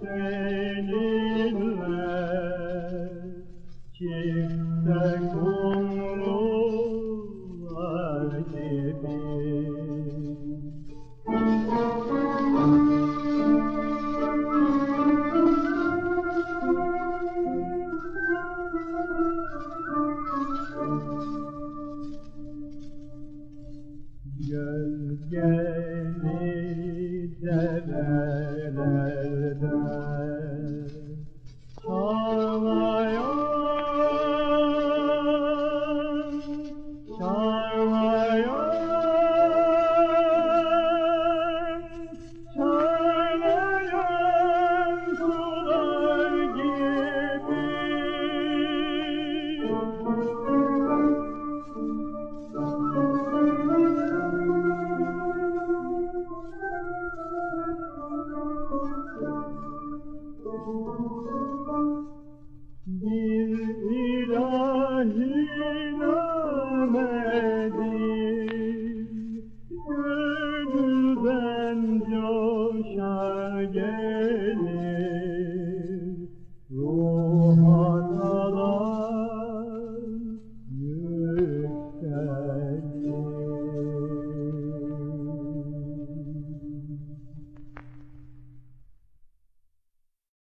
faith. Di